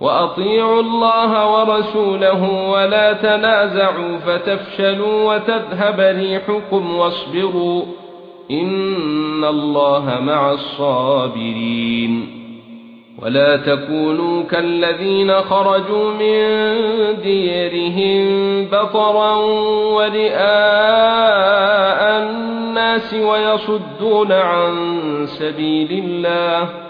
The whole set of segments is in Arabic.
وأطيعوا الله ورسوله ولا تنازعوا فتفشلوا وتذهب ريحكم واصبروا إن الله مع الصابرين ولا تكونوا كالذين خرجوا من ديرهم بطرا ورئاء الناس ويصدون عن سبيل الله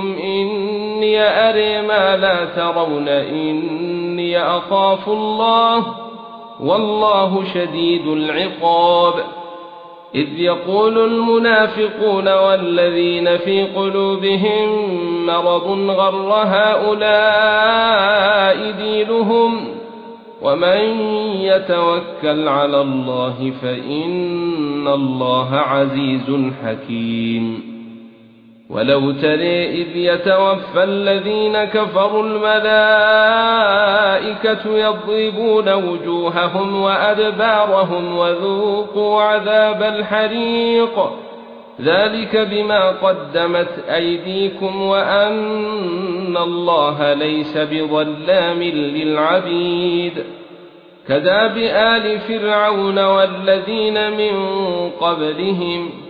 منكم إني أري ما لا ترون إني أخاف الله والله شديد العقاب إذ يقول المنافقون والذين في قلوبهم مرض غر هؤلاء دينهم ومن يتوكل على الله فإن الله عزيز حكيم ولو ترى إذ يتوفى الذين كفروا الملائكة يضربون وجوههم وأدبارهم وذوقوا عذاب الحريق. ذلك بما قدمت أيديكم وأن الله ليس بظلام للعبيد. كذاب آل فرعون والذين من قبلهم